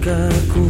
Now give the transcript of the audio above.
nunca